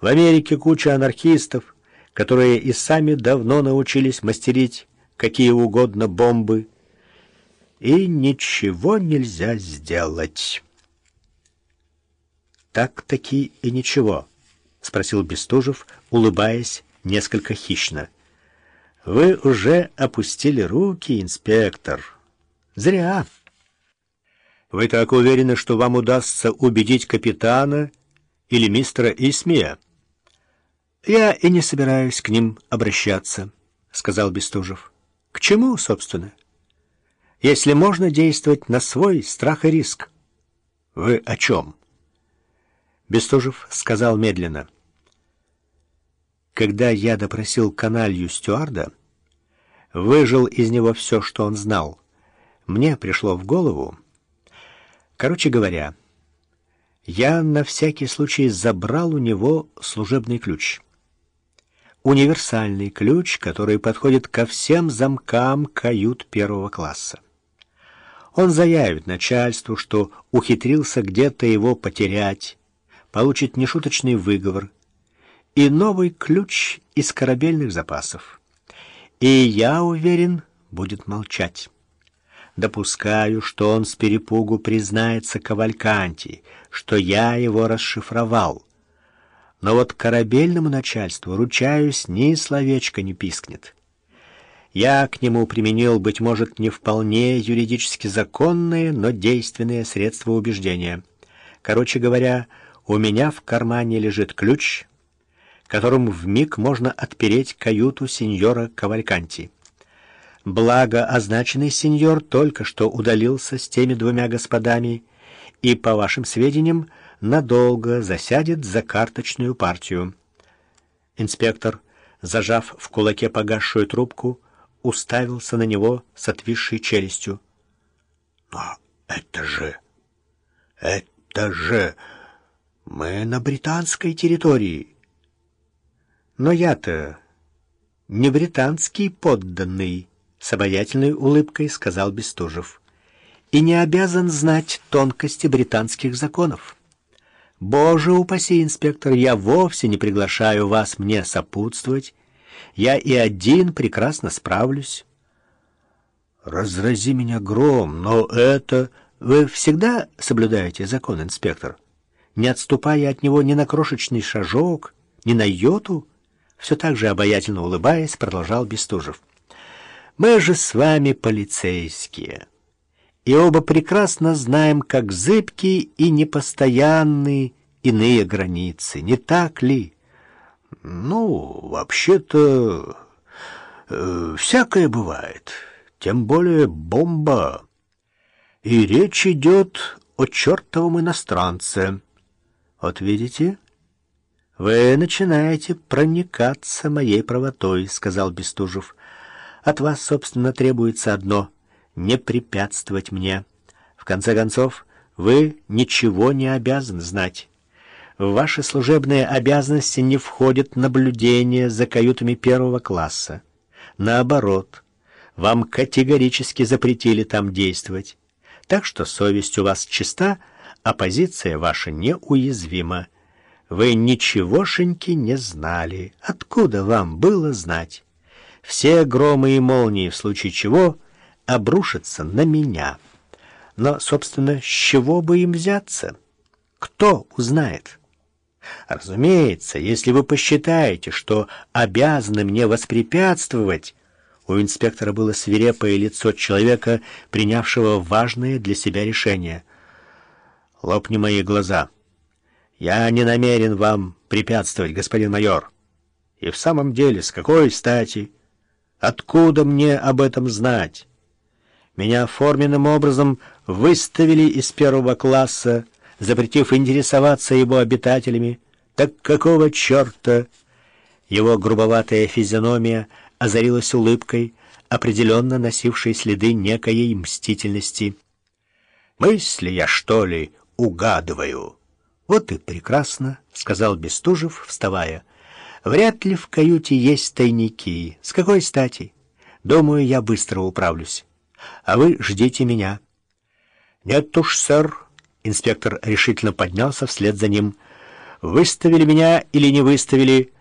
В Америке куча анархистов, которые и сами давно научились мастерить какие угодно бомбы, и ничего нельзя сделать. «Так-таки и ничего», — спросил Бестужев, улыбаясь несколько хищно. «Вы уже опустили руки, инспектор. Зря. Вы так уверены, что вам удастся убедить капитана или мистера Исмия?» «Я и не собираюсь к ним обращаться», — сказал Бестужев. «К чему, собственно? Если можно действовать на свой страх и риск». «Вы о чем?» Бестужев сказал медленно. «Когда я допросил каналью стюарда, выжил из него все, что он знал. Мне пришло в голову... Короче говоря, я на всякий случай забрал у него служебный ключ» универсальный ключ, который подходит ко всем замкам кают первого класса. Он заявит начальству, что ухитрился где-то его потерять, получит нешуточный выговор и новый ключ из корабельных запасов. И я уверен, будет молчать. Допускаю, что он с перепугу признается Кавальканти, что я его расшифровал — но вот корабельному начальству, ручаюсь, ни словечко не пискнет. Я к нему применил, быть может, не вполне юридически законные, но действенные средства убеждения. Короче говоря, у меня в кармане лежит ключ, которым в миг можно отпереть каюту сеньора Кавальканти. Благо, означенный сеньор только что удалился с теми двумя господами, и, по вашим сведениям, надолго засядет за карточную партию. Инспектор, зажав в кулаке погасшую трубку, уставился на него с отвисшей челюстью. «Но это же... это же... мы на британской территории!» «Но я-то не британский подданный», — с обаятельной улыбкой сказал Бестужев, «и не обязан знать тонкости британских законов». Боже упаси, инспектор, я вовсе не приглашаю вас мне сопутствовать. Я и один прекрасно справлюсь. Разрази меня гром, но это... Вы всегда соблюдаете закон, инспектор? Не отступая от него ни на крошечный шажок, ни на йоту? Все так же обаятельно улыбаясь, продолжал Бестужев. Мы же с вами полицейские и оба прекрасно знаем, как зыбкие и непостоянные иные границы, не так ли? Ну, вообще-то, э, всякое бывает, тем более бомба. И речь идет о чертовом иностранце. Вот видите, вы начинаете проникаться моей правотой, сказал Бестужев. От вас, собственно, требуется одно — не препятствовать мне. В конце концов, вы ничего не обязаны знать. В ваши служебные обязанности не входит наблюдение за каютами первого класса. Наоборот, вам категорически запретили там действовать. Так что совесть у вас чиста, а позиция ваша неуязвима. Вы ничегошеньки не знали. Откуда вам было знать? Все громы и молнии, в случае чего — обрушится на меня. Но, собственно, с чего бы им взяться? Кто узнает? Разумеется, если вы посчитаете, что обязаны мне воспрепятствовать, у инспектора было свирепое лицо человека, принявшего важное для себя решение. «Лопни мои глаза. Я не намерен вам препятствовать, господин майор. И в самом деле, с какой стати? Откуда мне об этом знать?» Меня форменным образом выставили из первого класса, запретив интересоваться его обитателями. Так какого черта? Его грубоватая физиономия озарилась улыбкой, определенно носившей следы некоей мстительности. «Мысли я, что ли, угадываю?» «Вот и прекрасно», — сказал Бестужев, вставая. «Вряд ли в каюте есть тайники. С какой стати? Думаю, я быстро управлюсь» а вы ждите меня». «Нет уж, сэр», — инспектор решительно поднялся вслед за ним. Выставили меня или не выставили,